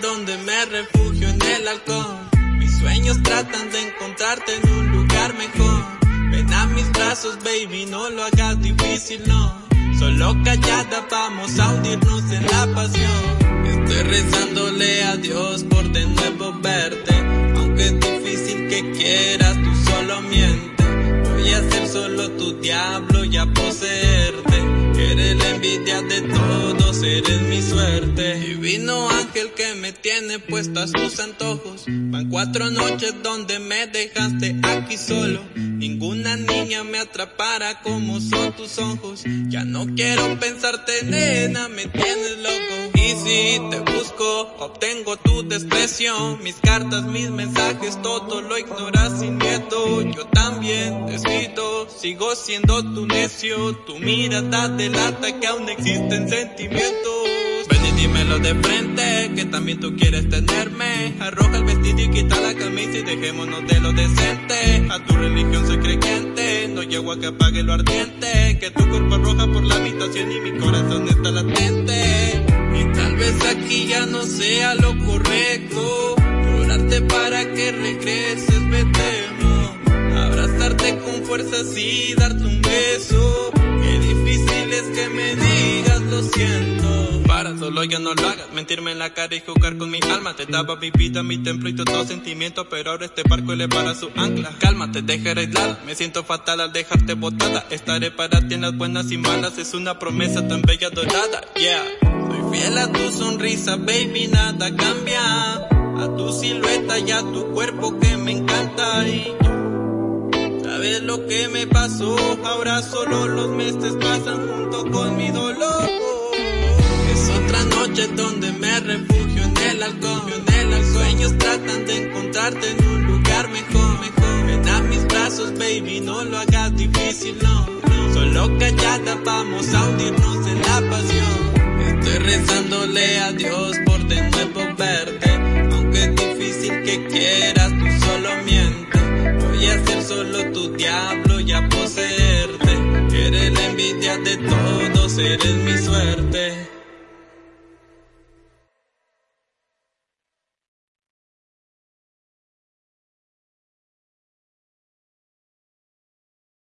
donde me refugio en el alcohol. Mis sueños tratan de encontrarte en un lugar mejor. Ven a mis brazos, baby, no lo hagas difícil, no. Solo callada vamos a hundirnos en la pasión. Estoy rezándole a Dios por de nuevo verte. Aunque es difícil que quieras, tú solo mientes. Voy a ser solo tu diablo y a poseerte. Eres la envidia de todos, eres mi suerte. Divino ángel que me tiene puestas tus antojos. Van cuatro noches donde me dejaste aquí solo. Ninguna niña me atrapara como son tus ojos. Ya no quiero pensarte, nena, me tienes loco. Y si te busco, obtengo tu desprecio. Mis cartas, mis mensajes, todo lo ignoras sin miedo. Yo también te sigo siendo tu necio. Tu mirada delata que aún existen sentimientos. Ven y dímelo de frente, que también tú quieres tenerme. Arroja el vestido y quita la camisa y dejémonos de lo decente. A tu religión soy creyente, no llego a que apague lo ardiente. Que tu cuerpo arroja por la habitación y mi corazón está latente. Aquí ya no sea lo correcto. Llorarte para que regreses, vete con fuerza y darte un beso. Qué difícil es que me digas lo siento. Para, solo ya no lo hagas, mentirme en la cara y jugar con mi alma. Te daba mi vida, mi templo y todo sentimiento, pero ahora este barco le para su ancla. Cálmate, deja aislada, me siento fatal al dejarte botada. Estaré para ti en las buenas y malas, es una promesa tan bella dorada, yeah. Soy fiel a tu sonrisa, baby, nada cambia. A tu silueta y a tu cuerpo que me encanta y sabes lo que me pasó, ahora solo los meses pasan junto con mi dolor. Es otra noche donde me refugio en el alcohol, en el sueños tratan de encontrarte en un lugar mejor, mejor. Ven a mis brazos, baby, no lo hagas difícil, no. Solo callada vamos a hundirnos rezándole a por de nuevo verte, aunque es difícil que quieras, tú solo mientes. Voy a ser solo tu diablo y a poseerte. Eres la envidia de todos, eres